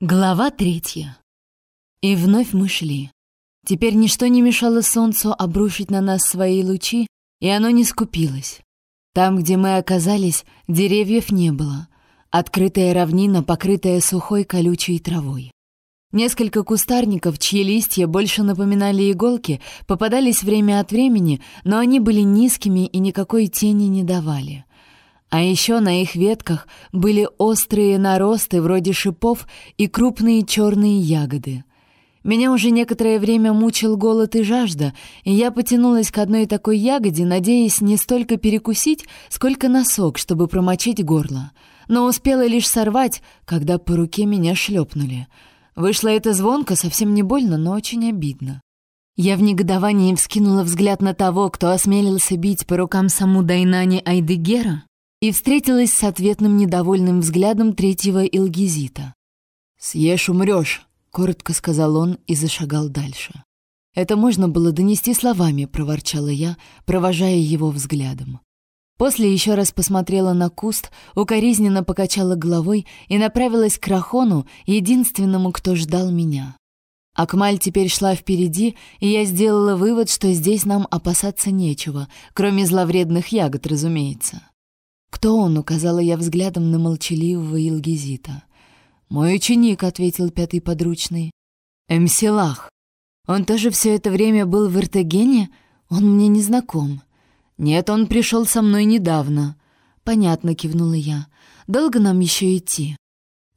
Глава третья. И вновь мы шли. Теперь ничто не мешало солнцу обрушить на нас свои лучи, и оно не скупилось. Там, где мы оказались, деревьев не было. Открытая равнина, покрытая сухой колючей травой. Несколько кустарников, чьи листья больше напоминали иголки, попадались время от времени, но они были низкими и никакой тени не давали. А еще на их ветках были острые наросты вроде шипов и крупные черные ягоды. Меня уже некоторое время мучил голод и жажда, и я потянулась к одной такой ягоде, надеясь не столько перекусить, сколько носок, чтобы промочить горло. Но успела лишь сорвать, когда по руке меня шлепнули. Вышло это звонко, совсем не больно, но очень обидно. Я в негодовании вскинула взгляд на того, кто осмелился бить по рукам саму Дайнани Айдегера, и встретилась с ответным недовольным взглядом третьего Илгизита. «Съешь, умрешь», — коротко сказал он и зашагал дальше. «Это можно было донести словами», — проворчала я, провожая его взглядом. После еще раз посмотрела на куст, укоризненно покачала головой и направилась к Рахону, единственному, кто ждал меня. Акмаль теперь шла впереди, и я сделала вывод, что здесь нам опасаться нечего, кроме зловредных ягод, разумеется. «Кто он?» — указала я взглядом на молчаливого Илгизита. «Мой ученик», — ответил пятый подручный. «Эмсилах. Он тоже все это время был в Иртегене? Он мне не знаком». «Нет, он пришел со мной недавно». «Понятно», — кивнула я. «Долго нам еще идти?»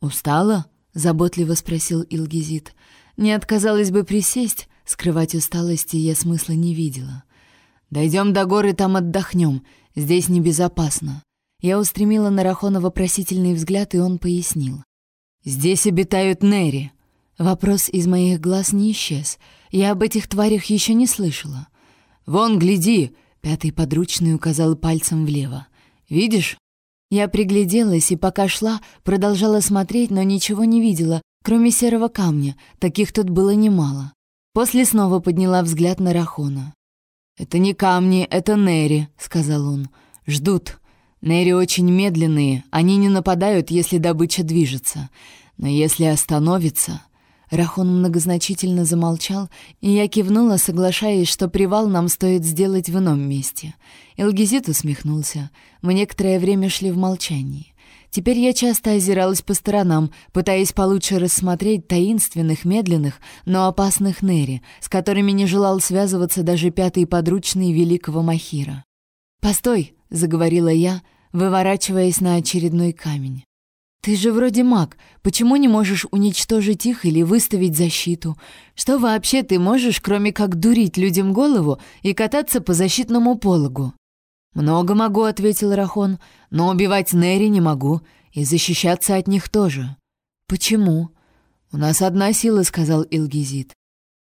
«Устала?» — заботливо спросил Илгизит. «Не отказалась бы присесть, скрывать усталости я смысла не видела». «Дойдем до горы, там отдохнем. Здесь небезопасно». Я устремила на Рахона вопросительный взгляд, и он пояснил. «Здесь обитают Нери». Вопрос из моих глаз не исчез. Я об этих тварях еще не слышала. «Вон, гляди!» — пятый подручный указал пальцем влево. «Видишь?» Я пригляделась и, пока шла, продолжала смотреть, но ничего не видела, кроме серого камня. Таких тут было немало. После снова подняла взгляд на Рахона. «Это не камни, это Нери», — сказал он. «Ждут. Нери очень медленные, они не нападают, если добыча движется. Но если остановится...» Рахон многозначительно замолчал, и я кивнула, соглашаясь, что привал нам стоит сделать в ином месте. Элгизит усмехнулся. Мы некоторое время шли в молчании. Теперь я часто озиралась по сторонам, пытаясь получше рассмотреть таинственных, медленных, но опасных Нери, с которыми не желал связываться даже пятый подручный великого Махира. «Постой!» — заговорила я, выворачиваясь на очередной камень. «Ты же вроде маг. Почему не можешь уничтожить их или выставить защиту? Что вообще ты можешь, кроме как дурить людям голову и кататься по защитному пологу?» «Много могу», — ответил Рахон, — «но убивать Нери не могу, и защищаться от них тоже». «Почему?» «У нас одна сила», — сказал Илгизит.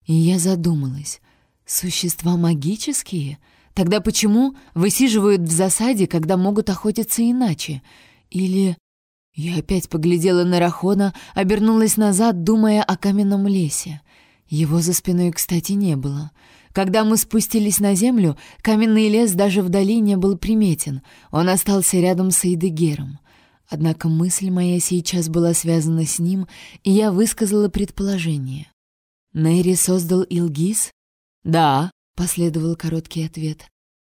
И я задумалась. «Существа магические?» Тогда почему высиживают в засаде, когда могут охотиться иначе? Или... Я опять поглядела на Рахона, обернулась назад, думая о каменном лесе. Его за спиной, кстати, не было. Когда мы спустились на землю, каменный лес даже вдали не был приметен. Он остался рядом с Эйдегером. Однако мысль моя сейчас была связана с ним, и я высказала предположение. Нэри создал Илгиз? «Да», — последовал короткий ответ.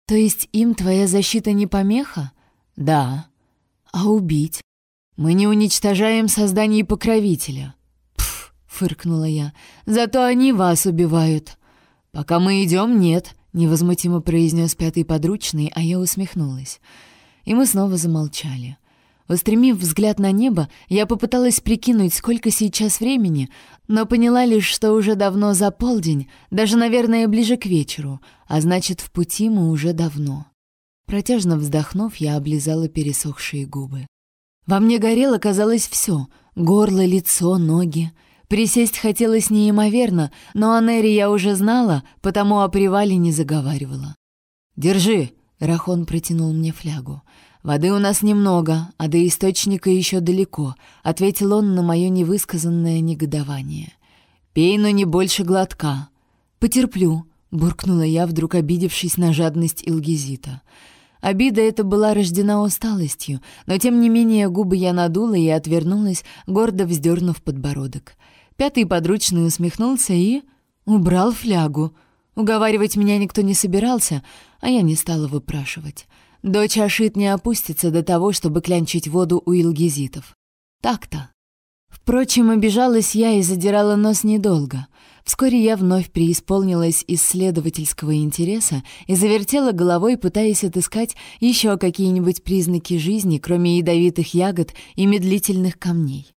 «То есть им твоя защита не помеха?» «Да». «А убить?» «Мы не уничтожаем создание покровителя». «Пф», — фыркнула я, — «зато они вас убивают». «Пока мы идем, нет», — невозмутимо произнес пятый подручный, а я усмехнулась. И мы снова замолчали. Устремив взгляд на небо, я попыталась прикинуть, сколько сейчас времени, но поняла лишь, что уже давно за полдень, даже, наверное, ближе к вечеру, а значит, в пути мы уже давно. Протяжно вздохнув, я облизала пересохшие губы. Во мне горело, казалось, все — горло, лицо, ноги. Присесть хотелось неимоверно, но о Нере я уже знала, потому о привале не заговаривала. «Держи!» — Рахон протянул мне флягу. «Воды у нас немного, а до источника еще далеко», — ответил он на мое невысказанное негодование. «Пей, но не больше глотка». «Потерплю», — буркнула я, вдруг обидевшись на жадность Илгизита. Обида эта была рождена усталостью, но тем не менее губы я надула и отвернулась, гордо вздернув подбородок. Пятый подручный усмехнулся и... убрал флягу. Уговаривать меня никто не собирался, а я не стала выпрашивать. Дочь Ашит не опустится до того, чтобы клянчить воду у илгизитов. Так-то. Впрочем, обижалась я и задирала нос недолго. Вскоре я вновь преисполнилась исследовательского интереса и завертела головой, пытаясь отыскать еще какие-нибудь признаки жизни, кроме ядовитых ягод и медлительных камней.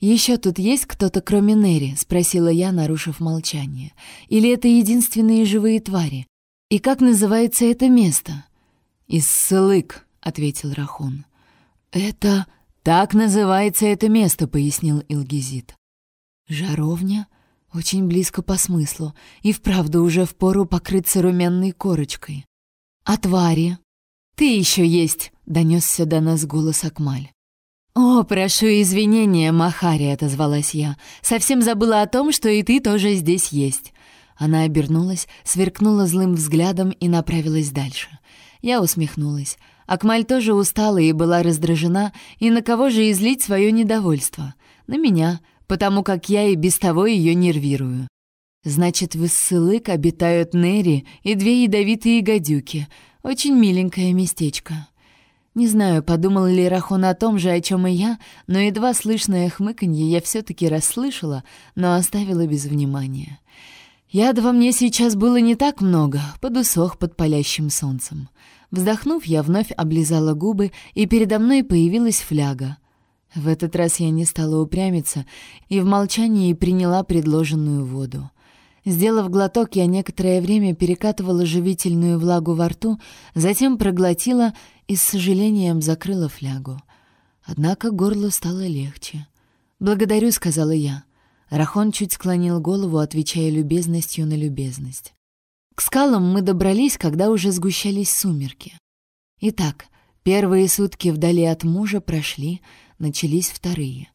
«Еще тут есть кто-то, кроме Нери?» — спросила я, нарушив молчание. «Или это единственные живые твари? И как называется это место?» «Иссылык», — ответил Рахон. «Это...» «Так называется это место», — пояснил Илгизит. «Жаровня?» Очень близко по смыслу, и вправду уже впору покрыться румяной корочкой. «А твари?» «Ты еще есть!» — донесся до нас голос Акмаль. «О, прошу извинения, Махари», — отозвалась я. «Совсем забыла о том, что и ты тоже здесь есть». Она обернулась, сверкнула злым взглядом и направилась дальше. Я усмехнулась. Акмаль тоже устала и была раздражена, и на кого же излить свое недовольство? На меня, потому как я и без того ее нервирую. Значит, в Иссылык обитают Нери и две ядовитые гадюки. Очень миленькое местечко. Не знаю, подумал ли Рахон о том же, о чем и я, но едва слышное хмыканье я все-таки расслышала, но оставила без внимания. Яда во мне сейчас было не так много, подусох под палящим солнцем. Вздохнув, я вновь облизала губы, и передо мной появилась фляга. В этот раз я не стала упрямиться и в молчании приняла предложенную воду. Сделав глоток, я некоторое время перекатывала живительную влагу во рту, затем проглотила и с сожалением закрыла флягу. Однако горло стало легче. «Благодарю», — сказала я. Рахон чуть склонил голову, отвечая любезностью на любезность. К скалам мы добрались, когда уже сгущались сумерки. Итак, первые сутки вдали от мужа прошли, начались вторые.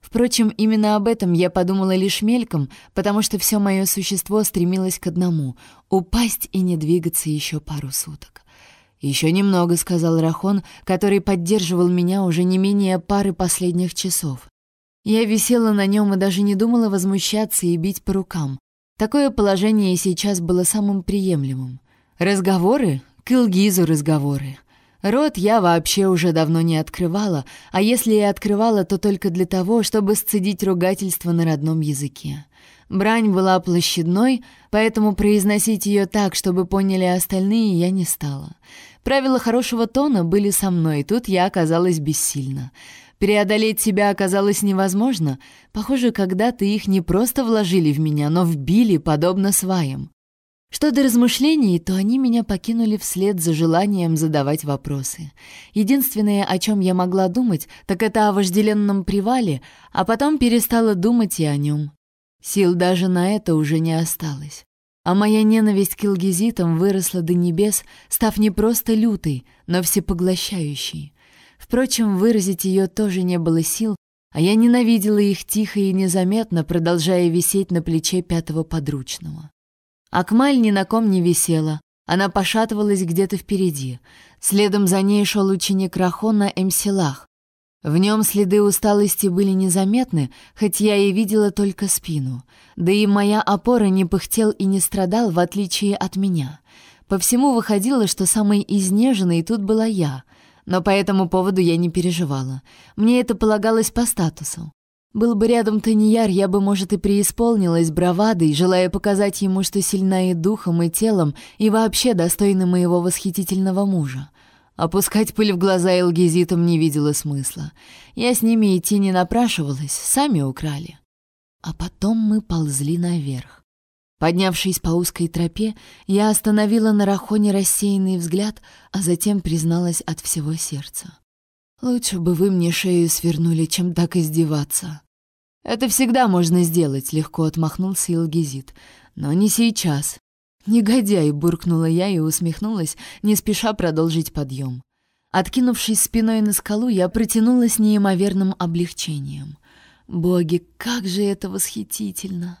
Впрочем, именно об этом я подумала лишь мельком, потому что все мое существо стремилось к одному — упасть и не двигаться еще пару суток. «Еще немного», — сказал Рахон, который поддерживал меня уже не менее пары последних часов. Я висела на нем и даже не думала возмущаться и бить по рукам. Такое положение сейчас было самым приемлемым. Разговоры? К Илгизу разговоры. Рот я вообще уже давно не открывала, а если и открывала, то только для того, чтобы сцедить ругательство на родном языке. Брань была площадной, поэтому произносить ее так, чтобы поняли остальные, я не стала. Правила хорошего тона были со мной, и тут я оказалась бессильна. Преодолеть себя оказалось невозможно. Похоже, когда-то их не просто вложили в меня, но вбили, подобно сваям. Что до размышлений, то они меня покинули вслед за желанием задавать вопросы. Единственное, о чем я могла думать, так это о вожделенном привале, а потом перестала думать и о нем. Сил даже на это уже не осталось. А моя ненависть к илгизитам выросла до небес, став не просто лютой, но всепоглощающей. Впрочем, выразить ее тоже не было сил, а я ненавидела их тихо и незаметно, продолжая висеть на плече пятого подручного. Акмаль ни на ком не висела, она пошатывалась где-то впереди. Следом за ней шел ученик Рахона Эмсилах. В нем следы усталости были незаметны, хоть я и видела только спину. Да и моя опора не пыхтел и не страдал, в отличие от меня. По всему выходило, что самой изнеженной тут была я — но по этому поводу я не переживала. Мне это полагалось по статусу. Был бы рядом Таньяр, я бы, может, и преисполнилась бравадой, желая показать ему, что сильна и духом, и телом, и вообще достойна моего восхитительного мужа. Опускать пыль в глаза Элгизитам не видела смысла. Я с ними идти не напрашивалась, сами украли. А потом мы ползли наверх. Поднявшись по узкой тропе, я остановила на Рахоне рассеянный взгляд, а затем призналась от всего сердца. «Лучше бы вы мне шею свернули, чем так издеваться». «Это всегда можно сделать», — легко отмахнулся Илгизит. «Но не сейчас». «Негодяй!» — буркнула я и усмехнулась, не спеша продолжить подъем. Откинувшись спиной на скалу, я протянулась неимоверным облегчением. «Боги, как же это восхитительно!»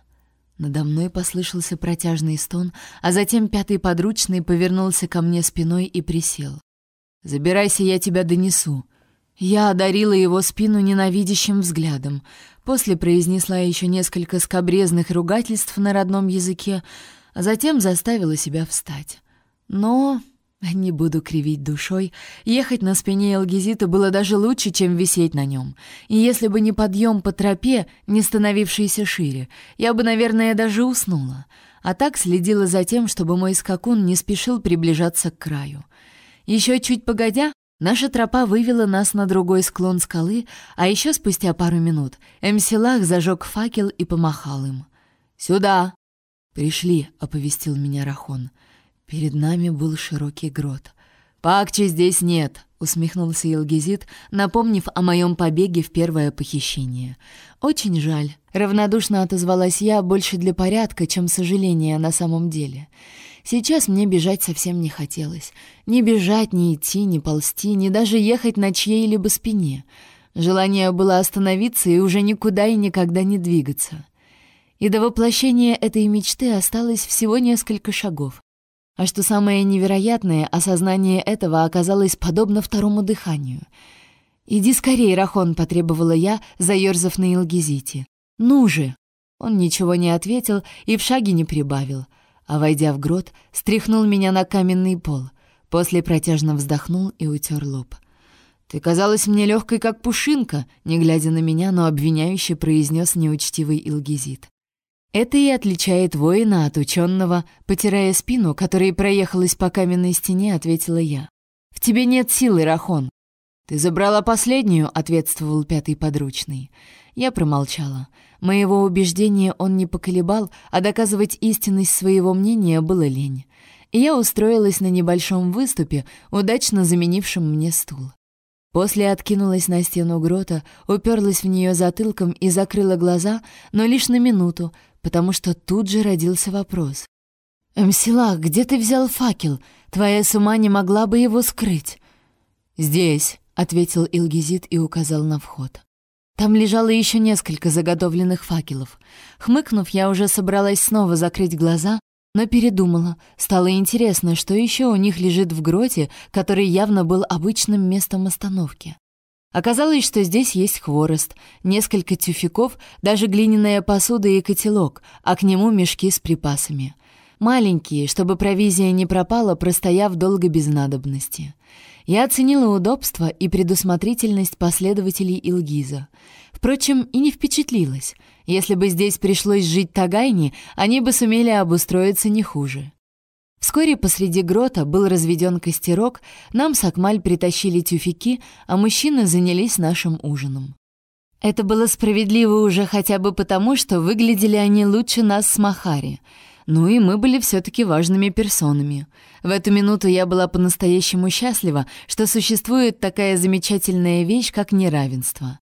Надо мной послышался протяжный стон, а затем пятый подручный повернулся ко мне спиной и присел. «Забирайся, я тебя донесу». Я одарила его спину ненавидящим взглядом. После произнесла еще несколько скобрезных ругательств на родном языке, а затем заставила себя встать. Но не буду кривить душой. Ехать на спине Элгизита было даже лучше, чем висеть на нем. И если бы не подъем по тропе, не становившийся шире, я бы, наверное, даже уснула. А так следила за тем, чтобы мой скакун не спешил приближаться к краю. Еще чуть погодя, наша тропа вывела нас на другой склон скалы, а еще спустя пару минут Эмсилах зажег факел и помахал им. «Сюда!» «Пришли», — оповестил меня Рахон. Перед нами был широкий грот. «Пакчи здесь нет», — усмехнулся Елгизит, напомнив о моем побеге в первое похищение. «Очень жаль». Равнодушно отозвалась я больше для порядка, чем сожаления на самом деле. Сейчас мне бежать совсем не хотелось. Ни бежать, ни идти, ни ползти, ни даже ехать на чьей-либо спине. Желание было остановиться и уже никуда и никогда не двигаться. И до воплощения этой мечты осталось всего несколько шагов. А что самое невероятное, осознание этого оказалось подобно второму дыханию. «Иди скорее, Рахон», — потребовала я, заерзав на Илгизите. «Ну же!» Он ничего не ответил и в шаге не прибавил, а, войдя в грот, стряхнул меня на каменный пол, после протяжно вздохнул и утер лоб. «Ты казалась мне легкой, как пушинка», — не глядя на меня, но обвиняюще произнес неучтивый Илгизит. Это и отличает воина от ученого, потирая спину, которой проехалась по каменной стене, ответила я. В тебе нет силы, Рахон. Ты забрала последнюю, ответствовал пятый подручный. Я промолчала. Моего убеждения он не поколебал, а доказывать истинность своего мнения было лень. И я устроилась на небольшом выступе, удачно заменившем мне стул. После откинулась на стену грота, уперлась в нее затылком и закрыла глаза, но лишь на минуту, потому что тут же родился вопрос. «Мсилах, где ты взял факел? Твоя сума не могла бы его скрыть». «Здесь», — ответил Илгизит и указал на вход. Там лежало еще несколько заготовленных факелов. Хмыкнув, я уже собралась снова закрыть глаза, но передумала. Стало интересно, что еще у них лежит в гроте, который явно был обычным местом остановки. Оказалось, что здесь есть хворост, несколько тюфяков, даже глиняная посуда и котелок, а к нему мешки с припасами. Маленькие, чтобы провизия не пропала, простояв долго без надобности. Я оценила удобство и предусмотрительность последователей Илгиза. Впрочем, и не впечатлилась. Если бы здесь пришлось жить Тагайни, они бы сумели обустроиться не хуже. Вскоре посреди грота был разведен костерок, нам с Акмаль притащили тюфяки, а мужчины занялись нашим ужином. Это было справедливо уже хотя бы потому, что выглядели они лучше нас с Махари. Ну и мы были все-таки важными персонами. В эту минуту я была по-настоящему счастлива, что существует такая замечательная вещь, как неравенство.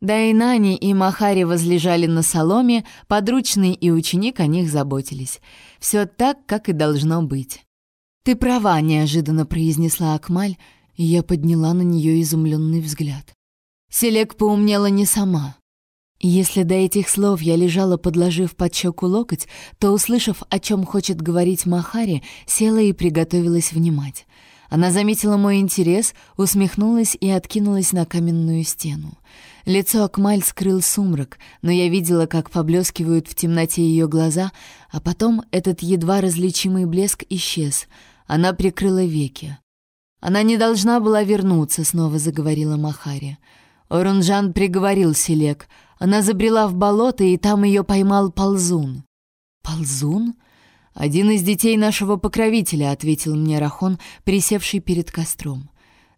Да и Нани и Махари возлежали на соломе, подручный и ученик о них заботились. Все так, как и должно быть. «Ты права», — неожиданно произнесла Акмаль, и я подняла на нее изумленный взгляд. Селек поумнела не сама. Если до этих слов я лежала, подложив под щеку локоть, то, услышав, о чем хочет говорить Махари, села и приготовилась внимать. Она заметила мой интерес, усмехнулась и откинулась на каменную стену. Лицо Акмаль скрыл сумрак, но я видела, как поблескивают в темноте ее глаза, а потом этот едва различимый блеск исчез. Она прикрыла веки. «Она не должна была вернуться», — снова заговорила Махари. Орунжан приговорил Селек. Она забрела в болото, и там ее поймал ползун. «Ползун?» «Один из детей нашего покровителя», — ответил мне Рахон, присевший перед костром.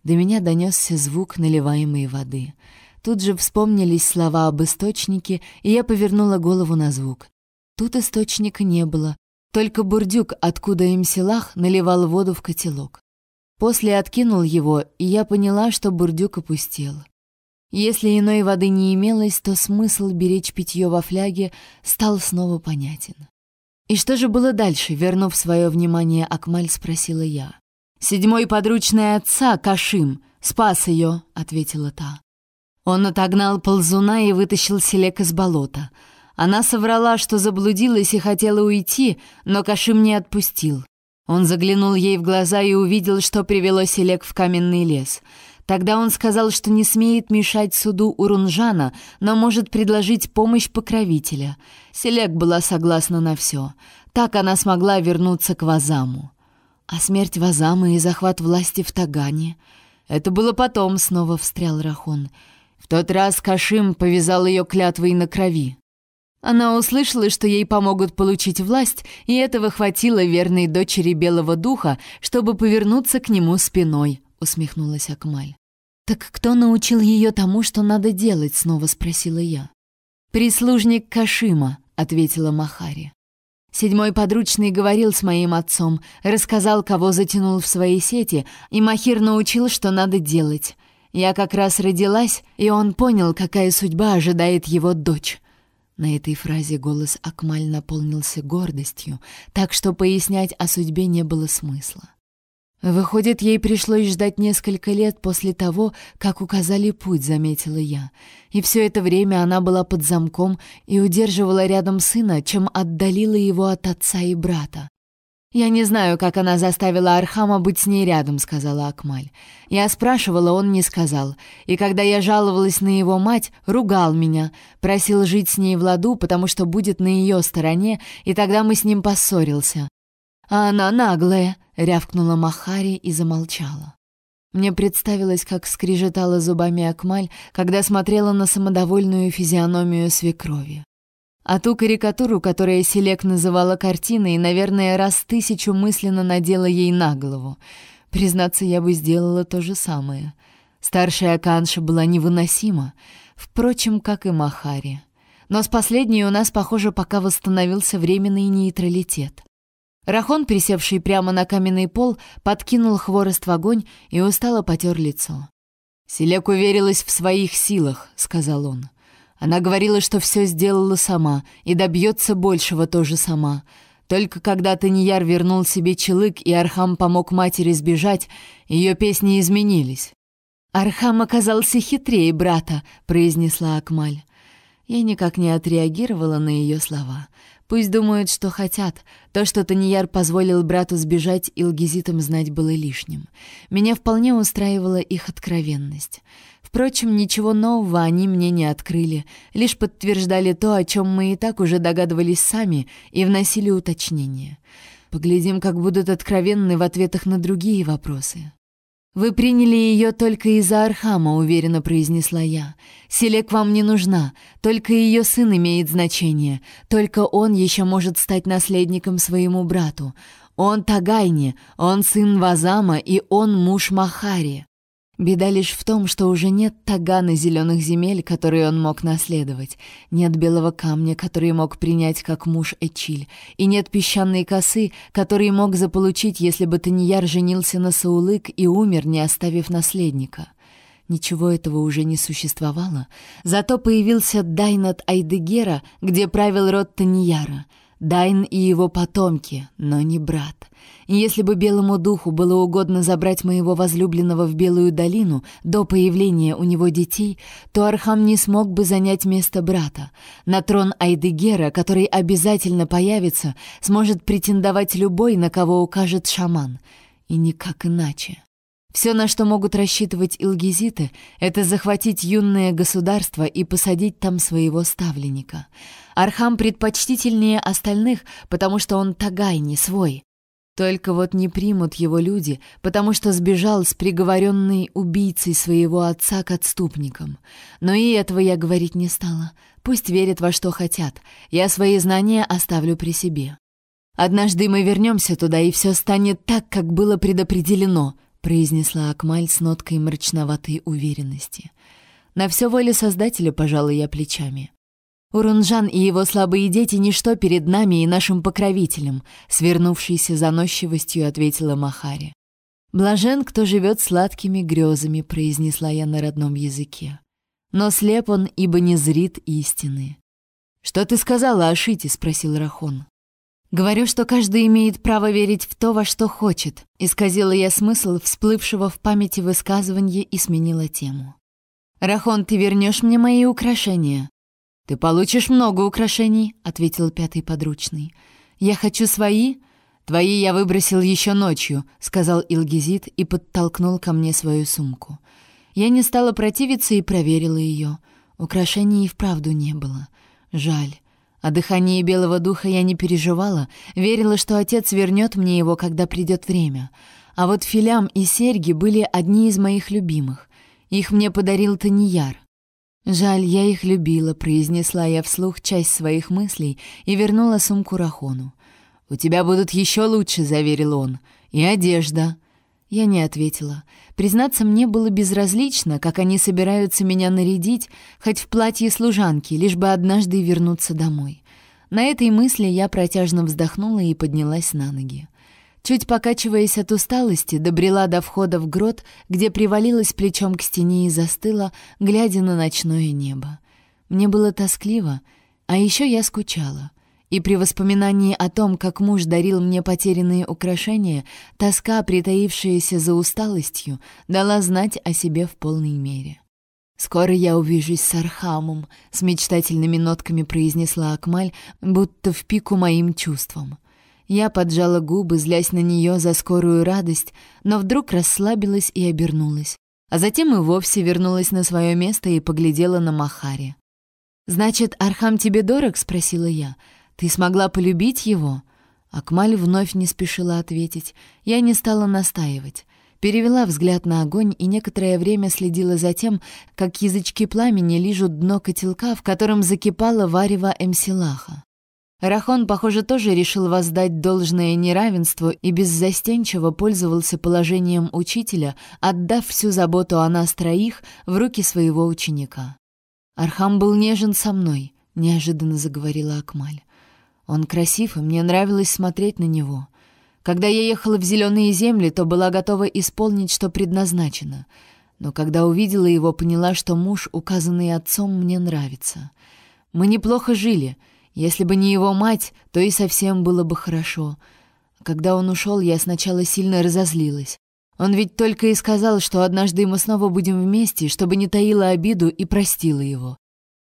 До меня донесся звук наливаемой воды — Тут же вспомнились слова об источнике, и я повернула голову на звук. Тут источника не было, только бурдюк, откуда им селах, наливал воду в котелок. После откинул его, и я поняла, что бурдюк опустел. Если иной воды не имелось, то смысл беречь питье во фляге стал снова понятен. «И что же было дальше?» — вернув свое внимание, Акмаль спросила я. «Седьмой подручный отца, Кашим, спас ее», — ответила та. Он отогнал ползуна и вытащил селек из болота. Она соврала, что заблудилась и хотела уйти, но Кашим не отпустил. Он заглянул ей в глаза и увидел, что привело Селек в каменный лес. Тогда он сказал, что не смеет мешать суду Урунжана, но может предложить помощь покровителя. Селек была согласна на все. Так она смогла вернуться к Вазаму. А смерть Вазамы и захват власти в Тагане... Это было потом, снова встрял Рахон. В тот раз Кашим повязал ее клятвой на крови. Она услышала, что ей помогут получить власть, и этого хватило верной дочери Белого Духа, чтобы повернуться к нему спиной, усмехнулась Акмаль. Так кто научил ее тому, что надо делать, снова спросила я. Прислужник Кашима, ответила Махари. Седьмой подручный говорил с моим отцом, рассказал, кого затянул в свои сети, и Махир научил, что надо делать. Я как раз родилась, и он понял, какая судьба ожидает его дочь. На этой фразе голос Акмаль наполнился гордостью, так что пояснять о судьбе не было смысла. Выходит, ей пришлось ждать несколько лет после того, как указали путь, заметила я. И все это время она была под замком и удерживала рядом сына, чем отдалила его от отца и брата. «Я не знаю, как она заставила Архама быть с ней рядом», — сказала Акмаль. Я спрашивала, он не сказал. И когда я жаловалась на его мать, ругал меня, просил жить с ней в ладу, потому что будет на ее стороне, и тогда мы с ним поссорился. «А она наглая», — рявкнула Махари и замолчала. Мне представилось, как скрежетала зубами Акмаль, когда смотрела на самодовольную физиономию свекрови. А ту карикатуру, которую Селек называла картиной, наверное, раз тысячу мысленно надела ей на голову. Признаться, я бы сделала то же самое. Старшая Канша была невыносима, впрочем, как и Махари. Но с последней у нас, похоже, пока восстановился временный нейтралитет. Рахон, присевший прямо на каменный пол, подкинул хворост в огонь и устало потер лицо. «Селек уверилась в своих силах», — сказал он. Она говорила, что все сделала сама и добьется большего тоже сама. Только когда Таньяр вернул себе челык и Архам помог матери сбежать, ее песни изменились. «Архам оказался хитрее брата», — произнесла Акмаль. Я никак не отреагировала на ее слова. Пусть думают, что хотят. То, что Таньяр позволил брату сбежать, Илгизитам знать было лишним. Меня вполне устраивала их откровенность. Впрочем, ничего нового они мне не открыли, лишь подтверждали то, о чем мы и так уже догадывались сами, и вносили уточнения. Поглядим, как будут откровенны в ответах на другие вопросы. «Вы приняли ее только из-за Архама», — уверенно произнесла я. «Селек вам не нужна, только ее сын имеет значение, только он еще может стать наследником своему брату. Он Тагайни, он сын Вазама, и он муж Махари. Беда лишь в том, что уже нет тагана зеленых земель, которые он мог наследовать, нет белого камня, который мог принять как муж Эчиль, и нет песчаной косы, который мог заполучить, если бы Таньяр женился на Саулык и умер, не оставив наследника. Ничего этого уже не существовало, зато появился Дайнат Айдегера, где правил род Таньяра — Дайн и его потомки, но не брат. Если бы белому духу было угодно забрать моего возлюбленного в Белую долину до появления у него детей, то Архам не смог бы занять место брата. На трон Айдегера, который обязательно появится, сможет претендовать любой, на кого укажет шаман. И никак иначе. Все, на что могут рассчитывать илгизиты, это захватить юное государство и посадить там своего ставленника. Архам предпочтительнее остальных, потому что он тагайни, свой. Только вот не примут его люди, потому что сбежал с приговоренной убийцей своего отца к отступникам. Но и этого я говорить не стала. Пусть верят во что хотят. Я свои знания оставлю при себе. Однажды мы вернемся туда, и все станет так, как было предопределено — произнесла Акмаль с ноткой мрачноватой уверенности. На все воле Создателя пожала я плечами. Урунжан и его слабые дети — ничто перед нами и нашим покровителем, свернувшейся заносчивостью ответила Махари. «Блажен, кто живет сладкими грезами», — произнесла я на родном языке. «Но слеп он, ибо не зрит истины». «Что ты сказала о Шите?» — спросил Рахон. Говорю, что каждый имеет право верить в то, во что хочет. Исказила я смысл всплывшего в памяти высказывания и сменила тему. «Рахон, ты вернешь мне мои украшения?» «Ты получишь много украшений», — ответил пятый подручный. «Я хочу свои?» «Твои я выбросил еще ночью», — сказал Илгизит и подтолкнул ко мне свою сумку. Я не стала противиться и проверила ее. Украшений и вправду не было. Жаль. О дыхании белого духа я не переживала, верила, что отец вернет мне его, когда придет время. А вот филям и серьги были одни из моих любимых. Их мне подарил Таньяр. «Жаль, я их любила», — произнесла я вслух часть своих мыслей и вернула сумку Рахону. «У тебя будут еще лучше», — заверил он. «И одежда». Я не ответила. Признаться, мне было безразлично, как они собираются меня нарядить, хоть в платье служанки, лишь бы однажды вернуться домой. На этой мысли я протяжно вздохнула и поднялась на ноги. Чуть покачиваясь от усталости, добрела до входа в грот, где привалилась плечом к стене и застыла, глядя на ночное небо. Мне было тоскливо, а еще я скучала. И при воспоминании о том, как муж дарил мне потерянные украшения, тоска, притаившаяся за усталостью, дала знать о себе в полной мере. «Скоро я увижусь с Архамом», — с мечтательными нотками произнесла Акмаль, будто в пику моим чувствам. Я поджала губы, злясь на нее за скорую радость, но вдруг расслабилась и обернулась. А затем и вовсе вернулась на свое место и поглядела на Махари. «Значит, Архам тебе дорог?» — спросила я. Ты смогла полюбить его?» Акмаль вновь не спешила ответить. Я не стала настаивать. Перевела взгляд на огонь и некоторое время следила за тем, как язычки пламени лижут дно котелка, в котором закипало варево Эмсилаха. Рахон, похоже, тоже решил воздать должное неравенству и беззастенчиво пользовался положением учителя, отдав всю заботу о нас троих в руки своего ученика. «Архам был нежен со мной», — неожиданно заговорила Акмаль. Он красив, и мне нравилось смотреть на него. Когда я ехала в зеленые земли, то была готова исполнить, что предназначено. Но когда увидела его, поняла, что муж, указанный отцом, мне нравится. Мы неплохо жили. Если бы не его мать, то и совсем было бы хорошо. Когда он ушел, я сначала сильно разозлилась. Он ведь только и сказал, что однажды мы снова будем вместе, чтобы не таила обиду и простила его.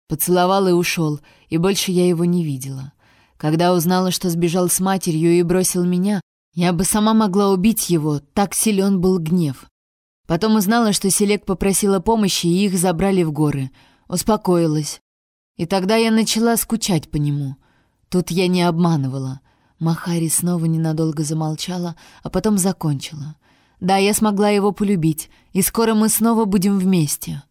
Поцеловал и ушел, и больше я его не видела. Когда узнала, что сбежал с матерью и бросил меня, я бы сама могла убить его, так силен был гнев. Потом узнала, что Селек попросила помощи, и их забрали в горы. Успокоилась. И тогда я начала скучать по нему. Тут я не обманывала. Махари снова ненадолго замолчала, а потом закончила. Да, я смогла его полюбить, и скоро мы снова будем вместе.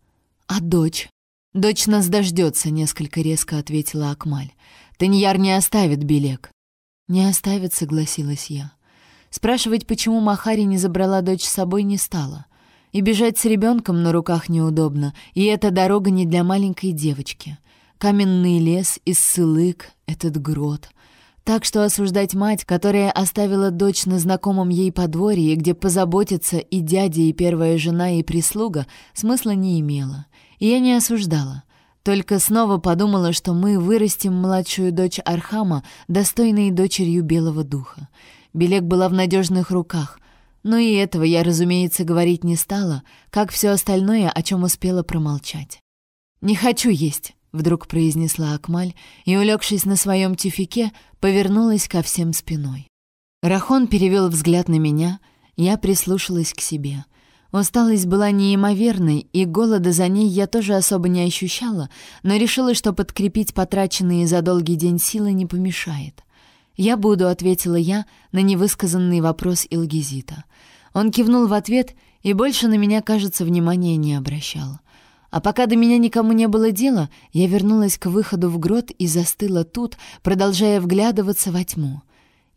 А дочь? Дочь нас дождется, несколько резко ответила Акмаль. Таньяр не оставит Белек». «Не оставит», — согласилась я. Спрашивать, почему Махари не забрала дочь с собой, не стала. И бежать с ребенком на руках неудобно, и эта дорога не для маленькой девочки. Каменный лес, иссылык, этот грот. Так что осуждать мать, которая оставила дочь на знакомом ей подворье, где позаботятся и дядя, и первая жена, и прислуга, смысла не имело. И я не осуждала. Только снова подумала, что мы вырастим младшую дочь Архама, достойной дочерью Белого Духа. Белек была в надежных руках, но и этого я, разумеется, говорить не стала, как все остальное, о чем успела промолчать. «Не хочу есть», — вдруг произнесла Акмаль, и, улегшись на своем тюфике, повернулась ко всем спиной. Рахон перевел взгляд на меня, я прислушалась к себе — Усталость была неимоверной, и голода за ней я тоже особо не ощущала, но решила, что подкрепить потраченные за долгий день силы не помешает. «Я буду», — ответила я на невысказанный вопрос Илгизита. Он кивнул в ответ и больше на меня, кажется, внимания не обращал. А пока до меня никому не было дела, я вернулась к выходу в грот и застыла тут, продолжая вглядываться во тьму.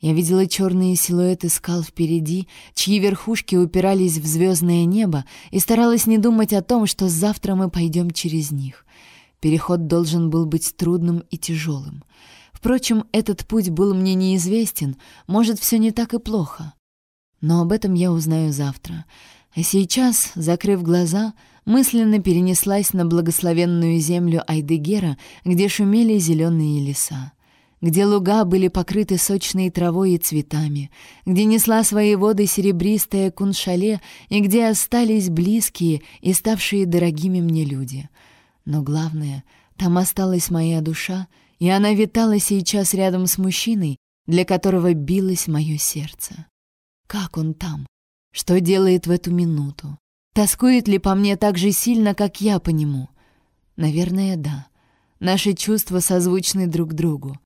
Я видела черные силуэты скал впереди, чьи верхушки упирались в звездное небо, и старалась не думать о том, что завтра мы пойдем через них. Переход должен был быть трудным и тяжелым. Впрочем, этот путь был мне неизвестен, может, все не так и плохо. Но об этом я узнаю завтра. Сейчас, закрыв глаза, мысленно перенеслась на благословенную землю Айдегера, где шумели зеленые леса где луга были покрыты сочной травой и цветами, где несла свои воды серебристая куншале и где остались близкие и ставшие дорогими мне люди. Но главное, там осталась моя душа, и она витала сейчас рядом с мужчиной, для которого билось мое сердце. Как он там? Что делает в эту минуту? Тоскует ли по мне так же сильно, как я по нему? Наверное, да. Наши чувства созвучны друг другу.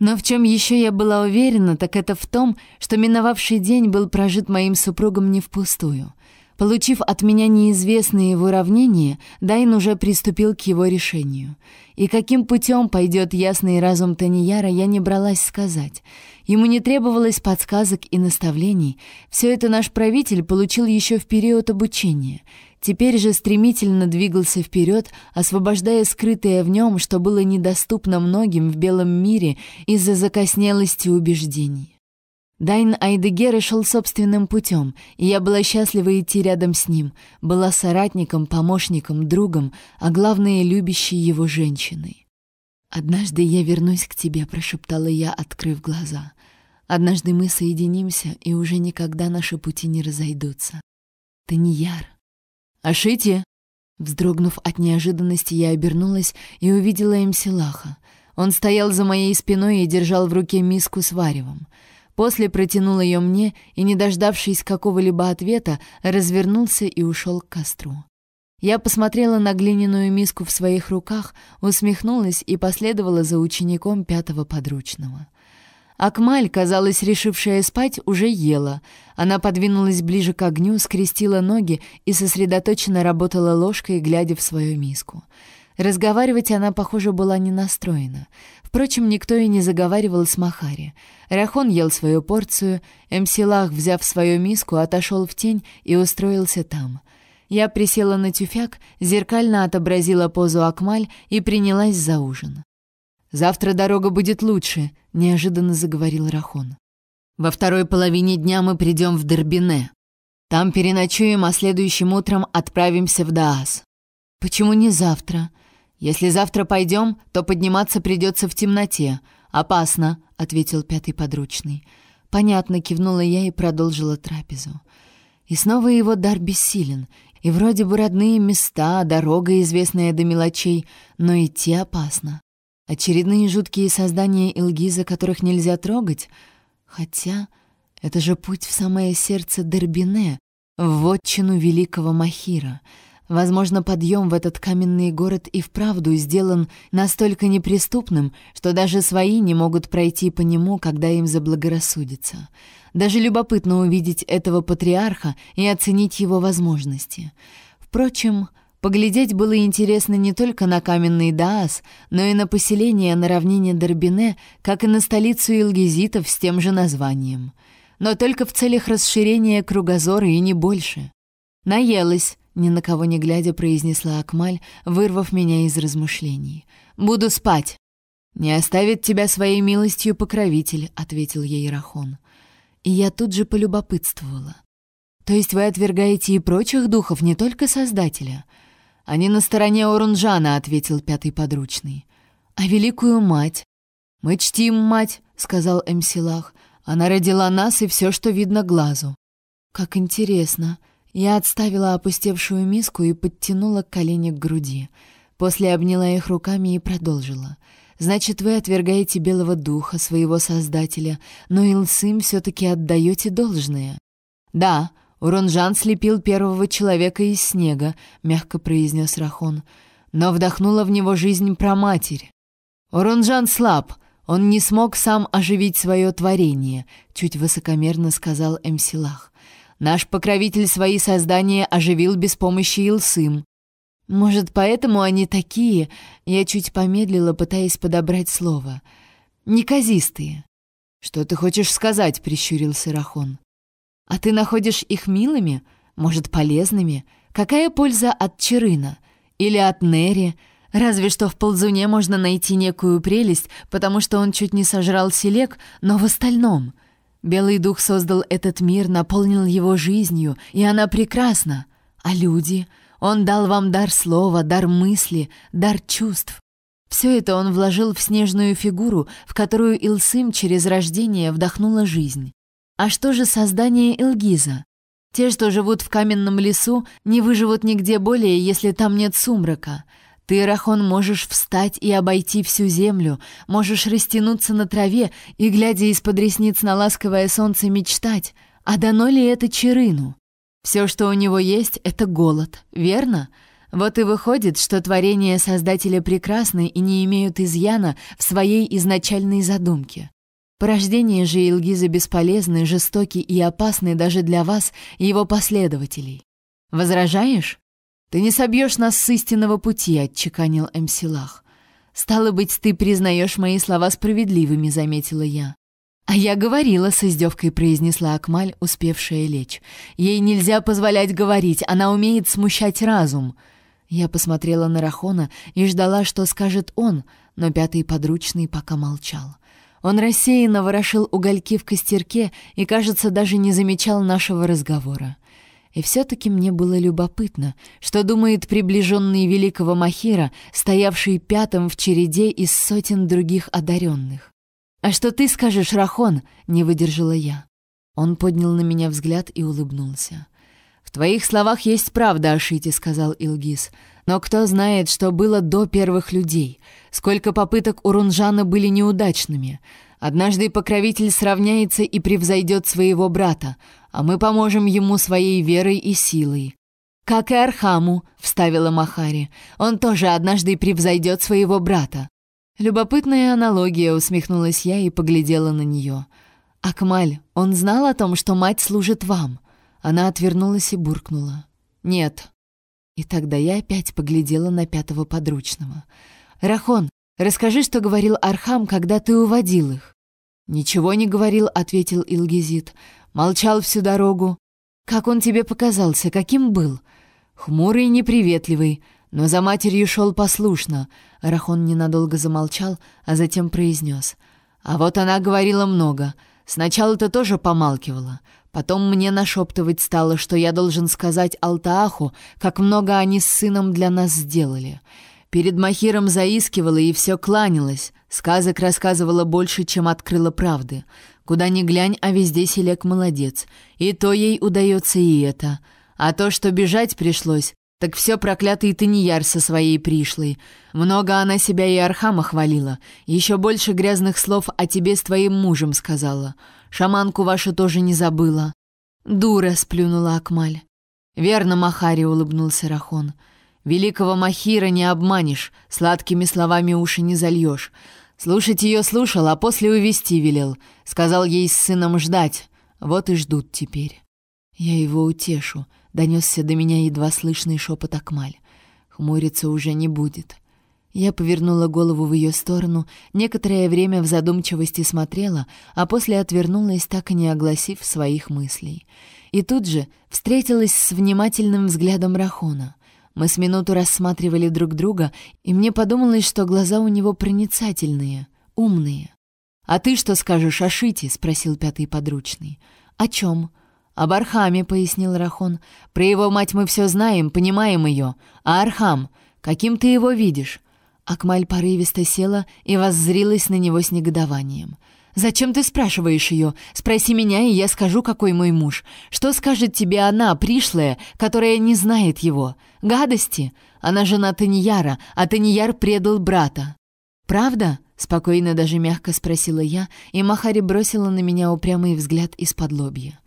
Но в чем еще я была уверена, так это в том, что миновавший день был прожит моим супругом не впустую. Получив от меня неизвестные в уравнения, Дайн уже приступил к его решению. И каким путем пойдет ясный разум Танияра, я не бралась сказать. Ему не требовалось подсказок и наставлений. Все это наш правитель получил еще в период обучения. Теперь же стремительно двигался вперед, освобождая скрытое в нем, что было недоступно многим в белом мире из-за закоснелости убеждений. Дайн Айдегеры шел собственным путем, и я была счастлива идти рядом с ним, была соратником, помощником, другом, а главное, любящей его женщиной. «Однажды я вернусь к тебе», — прошептала я, открыв глаза. «Однажды мы соединимся, и уже никогда наши пути не разойдутся. Ты не яр». «Ашити!» Вздрогнув от неожиданности, я обернулась и увидела Эмсилаха. Он стоял за моей спиной и держал в руке миску с варевом. После протянул ее мне и, не дождавшись какого-либо ответа, развернулся и ушел к костру. Я посмотрела на глиняную миску в своих руках, усмехнулась и последовала за учеником пятого подручного. Акмаль, казалось, решившая спать, уже ела. Она подвинулась ближе к огню, скрестила ноги и сосредоточенно работала ложкой, глядя в свою миску. Разговаривать она, похоже, была не настроена. Впрочем, никто и не заговаривал с Махари. Рахон ел свою порцию, Эмсилах, взяв свою миску, отошел в тень и устроился там. Я присела на тюфяк, зеркально отобразила позу Акмаль и принялась за ужин. «Завтра дорога будет лучше», — неожиданно заговорил Рахон. «Во второй половине дня мы придем в Дербине. Там переночуем, а следующим утром отправимся в Даас». «Почему не завтра?» «Если завтра пойдем, то подниматься придется в темноте. Опасно», — ответил пятый подручный. «Понятно», — кивнула я и продолжила трапезу. И снова его дар бессилен. И вроде бы родные места, дорога, известная до мелочей, но идти опасно. Очередные жуткие создания Илгиза, которых нельзя трогать. Хотя это же путь в самое сердце Дербине, в вотчину великого Махира — Возможно, подъем в этот каменный город и вправду сделан настолько неприступным, что даже свои не могут пройти по нему, когда им заблагорассудится. Даже любопытно увидеть этого патриарха и оценить его возможности. Впрочем, поглядеть было интересно не только на каменный Даас, но и на поселение на равнине Дорбине, как и на столицу Илгизитов с тем же названием. Но только в целях расширения кругозора и не больше. Наелась, ни на кого не глядя, произнесла Акмаль, вырвав меня из размышлений. «Буду спать!» «Не оставит тебя своей милостью покровитель», — ответил ей Рахон. И я тут же полюбопытствовала. «То есть вы отвергаете и прочих духов, не только Создателя?» «Они на стороне Орунжана», — ответил пятый подручный. «А великую мать?» «Мы чтим мать», — сказал Эмсилах. «Она родила нас и все, что видно глазу». «Как интересно!» Я отставила опустевшую миску и подтянула колени к груди. После обняла их руками и продолжила. «Значит, вы отвергаете белого духа, своего создателя, но Илсым все-таки отдаете должное». «Да, Уронжан слепил первого человека из снега», — мягко произнес Рахон. «Но вдохнула в него жизнь проматерь. Уронжан слаб, он не смог сам оживить свое творение», — чуть высокомерно сказал Эмсилах. Наш покровитель свои создания оживил без помощи Илсым. Может, поэтому они такие, я чуть помедлила, пытаясь подобрать слово. Неказистые. Что ты хочешь сказать, прищурился Рахон. А ты находишь их милыми, может, полезными? Какая польза от Черына или от Нери? Разве что в ползуне можно найти некую прелесть, потому что он чуть не сожрал селек, но в остальном — Белый дух создал этот мир, наполнил его жизнью, и она прекрасна. А люди? Он дал вам дар слова, дар мысли, дар чувств. Все это он вложил в снежную фигуру, в которую Илсым через рождение вдохнула жизнь. А что же создание Илгиза? Те, что живут в каменном лесу, не выживут нигде более, если там нет сумрака. Ты, Рахон, можешь встать и обойти всю землю, можешь растянуться на траве и, глядя из-под ресниц на ласковое солнце, мечтать. А дано ли это Черыну? Все, что у него есть, — это голод, верно? Вот и выходит, что творения Создателя прекрасны и не имеют изъяна в своей изначальной задумке. Порождение же Илгиза бесполезны, жестоки и опасны даже для вас и его последователей. Возражаешь? «Ты не собьешь нас с истинного пути», — отчеканил Эмсилах. «Стало быть, ты признаешь мои слова справедливыми», — заметила я. «А я говорила», — с издевкой произнесла Акмаль, успевшая лечь. «Ей нельзя позволять говорить, она умеет смущать разум». Я посмотрела на Рахона и ждала, что скажет он, но пятый подручный пока молчал. Он рассеянно ворошил угольки в костерке и, кажется, даже не замечал нашего разговора. И все-таки мне было любопытно, что думает приближенный великого Махира, стоявший пятым в череде из сотен других одаренных. «А что ты скажешь, Рахон?» — не выдержала я. Он поднял на меня взгляд и улыбнулся. «В твоих словах есть правда, Ашити», — сказал Илгиз. «Но кто знает, что было до первых людей? Сколько попыток у Рунжана были неудачными? Однажды покровитель сравняется и превзойдет своего брата, а мы поможем ему своей верой и силой. «Как и Архаму», — вставила Махари. «Он тоже однажды превзойдет своего брата». Любопытная аналогия, усмехнулась я и поглядела на нее. «Акмаль, он знал о том, что мать служит вам?» Она отвернулась и буркнула. «Нет». И тогда я опять поглядела на пятого подручного. «Рахон, расскажи, что говорил Архам, когда ты уводил их». «Ничего не говорил», — ответил Илгизит. Молчал всю дорогу. Как он тебе показался, каким был? Хмурый и неприветливый, но за матерью шел послушно. Рахон ненадолго замолчал, а затем произнес. А вот она говорила много. Сначала-то тоже помалкивала. Потом мне нашептывать стало, что я должен сказать Алтааху, как много они с сыном для нас сделали. Перед Махиром заискивала и все кланялась. Сказок рассказывала больше, чем открыла правды. Куда ни глянь, а везде Селек молодец. И то ей удается и это. А то, что бежать пришлось, так все проклятый Таньяр со своей пришлой. Много она себя и Архама хвалила. Еще больше грязных слов о тебе с твоим мужем сказала. Шаманку вашу тоже не забыла. Дура, сплюнула Акмаль. Верно, Махари, улыбнулся Рахон. Великого Махира не обманешь, сладкими словами уши не зальешь. Слушать ее слушал, а после увести велел. Сказал ей с сыном ждать. Вот и ждут теперь. Я его утешу. Донесся до меня едва слышный шепот Акмаль. Хмуриться уже не будет. Я повернула голову в ее сторону, некоторое время в задумчивости смотрела, а после отвернулась, так и не огласив своих мыслей. И тут же встретилась с внимательным взглядом Рахона — мы с минуту рассматривали друг друга, и мне подумалось, что глаза у него проницательные, умные. «А ты что скажешь о Шите?» — спросил пятый подручный. «О чем?» «Об Архаме», — пояснил Рахон. «Про его мать мы все знаем, понимаем ее. А Архам, каким ты его видишь?» Акмаль порывисто села и воззрилась на него с негодованием. «Зачем ты спрашиваешь ее? Спроси меня, и я скажу, какой мой муж. Что скажет тебе она, пришлая, которая не знает его? Гадости? Она жена Таньяра, а Таньяр предал брата». «Правда?» — спокойно, даже мягко спросила я, и Махари бросила на меня упрямый взгляд исподлобья.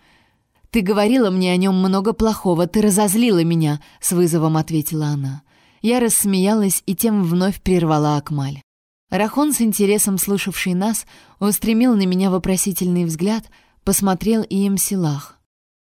«Ты говорила мне о нем много плохого, ты разозлила меня», — с вызовом ответила она. Я рассмеялась и тем вновь прервала Акмаль. Рахон, с интересом слушавший нас, устремил на меня вопросительный взгляд, посмотрел и им силах.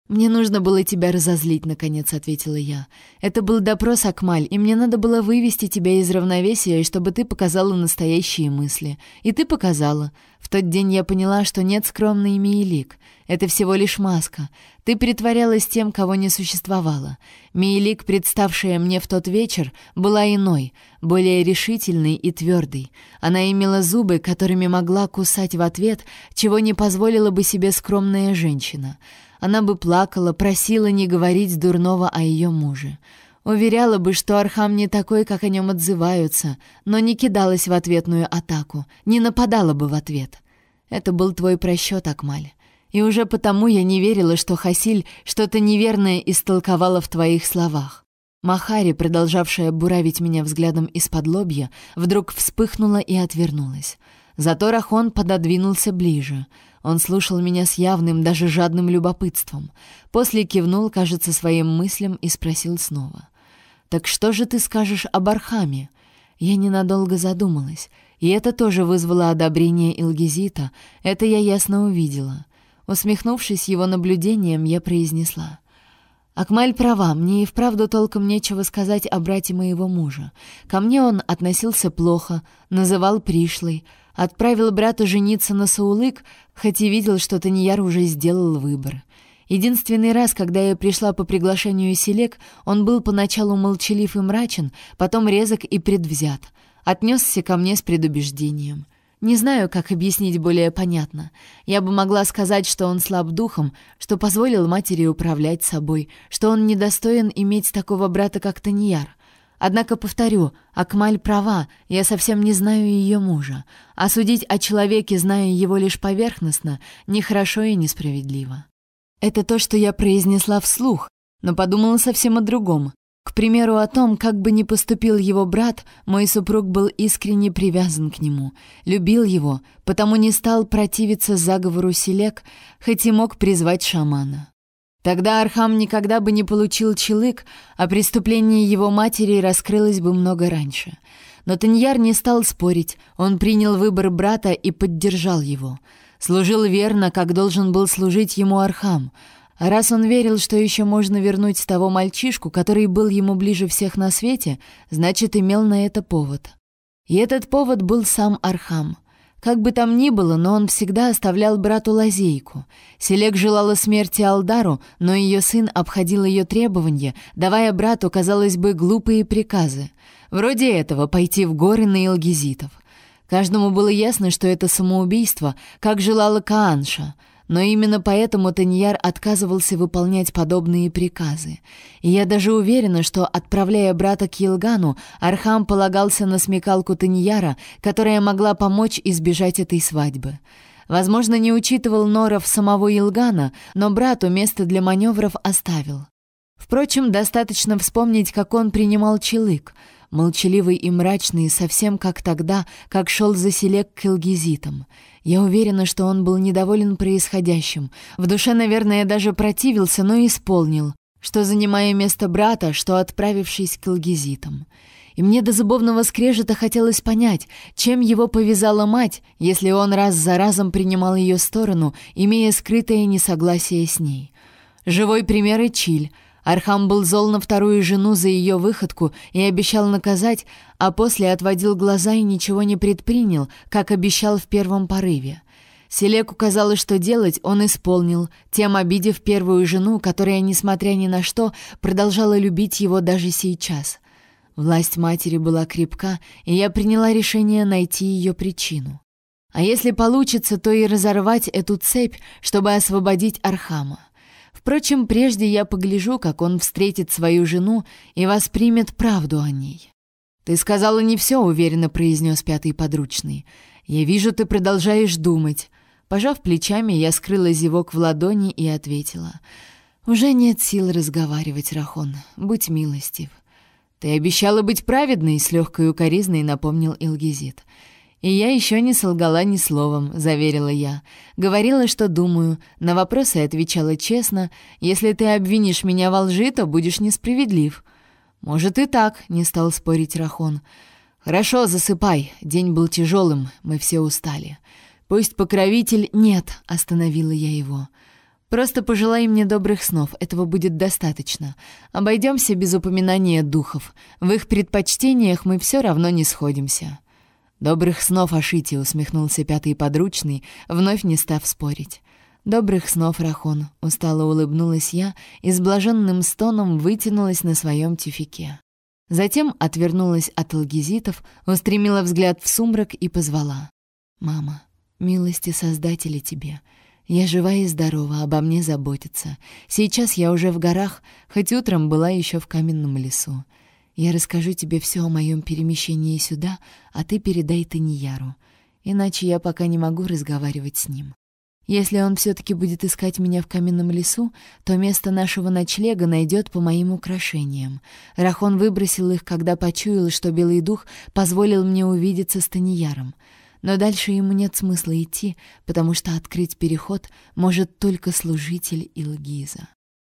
«Мне нужно было тебя разозлить», — наконец ответила я. «Это был допрос, Акмаль, и мне надо было вывести тебя из равновесия, чтобы ты показала настоящие мысли. И ты показала. В тот день я поняла, что нет скромной Миелик. Это всего лишь маска. Ты притворялась тем, кого не существовало. Миелик, представшая мне в тот вечер, была иной, более решительной и твердой. Она имела зубы, которыми могла кусать в ответ, чего не позволила бы себе скромная женщина». Она бы плакала, просила не говорить дурного о ее муже. Уверяла бы, что Архам не такой, как о нем отзываются, но не кидалась в ответную атаку, не нападала бы в ответ. Это был твой просчет, Акмаль. И уже потому я не верила, что Хасиль что-то неверное истолковала в твоих словах. Махари, продолжавшая буравить меня взглядом из-под лобья, вдруг вспыхнула и отвернулась. Зато Рахон пододвинулся ближе. Он слушал меня с явным, даже жадным любопытством. После кивнул, кажется, своим мыслям и спросил снова. «Так что же ты скажешь об Архаме?» Я ненадолго задумалась, и это тоже вызвало одобрение Илгизита, это я ясно увидела. Усмехнувшись его наблюдением, я произнесла. Акмаль права, мне и вправду толком нечего сказать о брате моего мужа. Ко мне он относился плохо, называл пришлой, отправил брата жениться на Саулык, хоть и видел, что Таньяр уже сделал выбор. Единственный раз, когда я пришла по приглашению Селек, он был поначалу молчалив и мрачен, потом резок и предвзят. Отнесся ко мне с предубеждением. Не знаю, как объяснить более понятно. Я бы могла сказать, что он слаб духом, что позволил матери управлять собой, что он недостоин иметь такого брата, как Таньяр. Однако, повторю, Акмаль права, я совсем не знаю ее мужа. А судить о человеке, зная его лишь поверхностно, нехорошо и несправедливо. Это то, что я произнесла вслух, но подумала совсем о другом. К примеру, о том, как бы ни поступил его брат, мой супруг был искренне привязан к нему, любил его, потому не стал противиться заговору Селек, хоть и мог призвать шамана. Тогда Архам никогда бы не получил челык, а преступление его матери раскрылось бы много раньше. Но Таньяр не стал спорить, он принял выбор брата и поддержал его. Служил верно, как должен был служить ему Архам — а раз он верил, что еще можно вернуть того мальчишку, который был ему ближе всех на свете, значит, имел на это повод. И этот повод был сам Архам. Как бы там ни было, но он всегда оставлял брату лазейку. Селек желала смерти Алдару, но ее сын обходил ее требования, давая брату, казалось бы, глупые приказы. Вроде этого пойти в горы на Илгизитов. Каждому было ясно, что это самоубийство, как желала каанша — но именно поэтому Таньяр отказывался выполнять подобные приказы. И я даже уверена, что, отправляя брата к Елгану, Архам полагался на смекалку Таньяра, которая могла помочь избежать этой свадьбы. Возможно, не учитывал норов самого Елгана, но брату место для маневров оставил. Впрочем, достаточно вспомнить, как он принимал челык — молчаливый и мрачный, совсем как тогда, как шел за селек к Илгизитам. Я уверена, что он был недоволен происходящим. В душе, наверное, даже противился, но исполнил, что занимая место брата, что отправившись к Илгизитам. И мне до зубовного скрежета хотелось понять, чем его повязала мать, если он раз за разом принимал ее сторону, имея скрытое несогласие с ней. Живой пример и Чиль — Архам был зол на вторую жену за ее выходку и обещал наказать, а после отводил глаза и ничего не предпринял, как обещал в первом порыве. Селек указала, что делать, он исполнил, тем обидев первую жену, которая, несмотря ни на что, продолжала любить его даже сейчас. Власть матери была крепка, и я приняла решение найти ее причину. А если получится, то и разорвать эту цепь, чтобы освободить Архама. Впрочем, прежде я погляжу, как он встретит свою жену и воспримет правду о ней. «Ты сказала не все», — уверенно произнес пятый подручный. «Я вижу, ты продолжаешь думать». Пожав плечами, я скрыла зевок в ладони и ответила. «Уже нет сил разговаривать, Рахон. Будь милостив». «Ты обещала быть праведной», — с легкой укоризной напомнил Илгизит. «И я еще не солгала ни словом», — заверила я. Говорила, что думаю, на вопросы отвечала честно. «Если ты обвинишь меня во лжи, то будешь несправедлив». «Может и так», — не стал спорить Рахон. «Хорошо, засыпай. День был тяжелым, мы все устали». «Пусть покровитель...» «Нет», — остановила я его. «Просто пожелай мне добрых снов, этого будет достаточно. Обойдемся без упоминания духов. В их предпочтениях мы все равно не сходимся». «Добрых снов, Ашити!» — усмехнулся пятый подручный, вновь не став спорить. «Добрых снов, Рахон!» — устало улыбнулась я и с блаженным стоном вытянулась на своем тюфике. Затем отвернулась от алгизитов, устремила взгляд в сумрак и позвала. «Мама, милости Создателя тебе!» Я жива и здорова, обо мне заботятся. Сейчас я уже в горах, хоть утром была еще в каменном лесу. Я расскажу тебе все о моем перемещении сюда, а ты передай Таньяру. Иначе я пока не могу разговаривать с ним. Если он все-таки будет искать меня в каменном лесу, то место нашего ночлега найдет по моим украшениям. Рахон выбросил их, когда почуял, что Белый Дух позволил мне увидеться с Таньяром. Но дальше ему нет смысла идти, потому что открыть переход может только служитель Илгиза.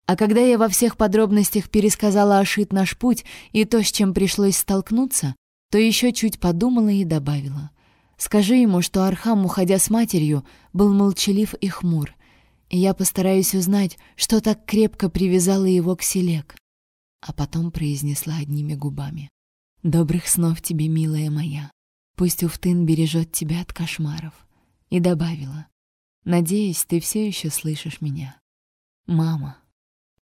А когда я во всех подробностях пересказала Ашит наш путь и то, с чем пришлось столкнуться, то еще чуть подумала и добавила — Скажи ему, что Архам, уходя с матерью, был молчалив и хмур, и я постараюсь узнать, что так крепко привязало его к Селек. А потом произнесла одними губами. «Добрых снов тебе, милая моя. Пусть Уфтын бережет тебя от кошмаров». И добавила. «Надеюсь, ты все еще слышишь меня. Мама».